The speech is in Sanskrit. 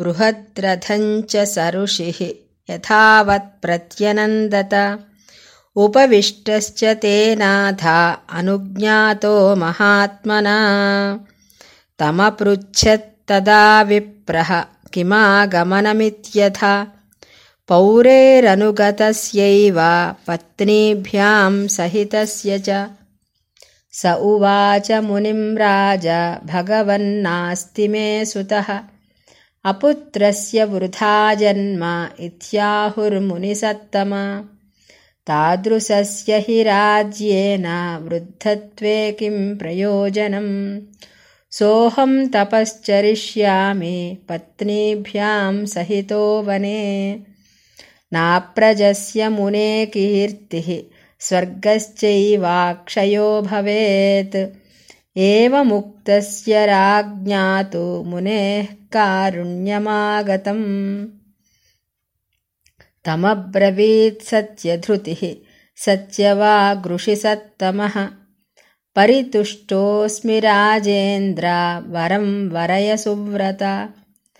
बृहद्रथञ्च सरुषिः यथावत्प्रत्यनन्दत उपविष्टश्च तेनाथा अनुज्ञातो महात्मना। तमपृच्छत्तदा विप्रः किमागमनमित्यथा। पौरेरनुगतस्यैव पत्नीभ्यां सहितस्य च। स उवाच मुनिं राज भगवन्नास्ति मे सुतः अपुत्रस्य वृथा जन्म इत्याहुर्मुनिसत्तम। तादृशस्य हि राज्येन वृद्धत्वे किं प्रयोजनम्? सोऽहं तपश्चरिष्यामि पत्नीभ्यां सहितो वने। नाप्रजस्य मुने कीर्तिः स्वर्गश्चैवाक्षयो भवेत् एवमुक्तस्य राज्ञातु मुनेः कारुण्यमागतम्। तमब्रवीत्सत्यधृतिः सत्यवागृषिसत्तमः परितुष्टोऽस्मि राजेन्द्र वरं वरय सुव्रता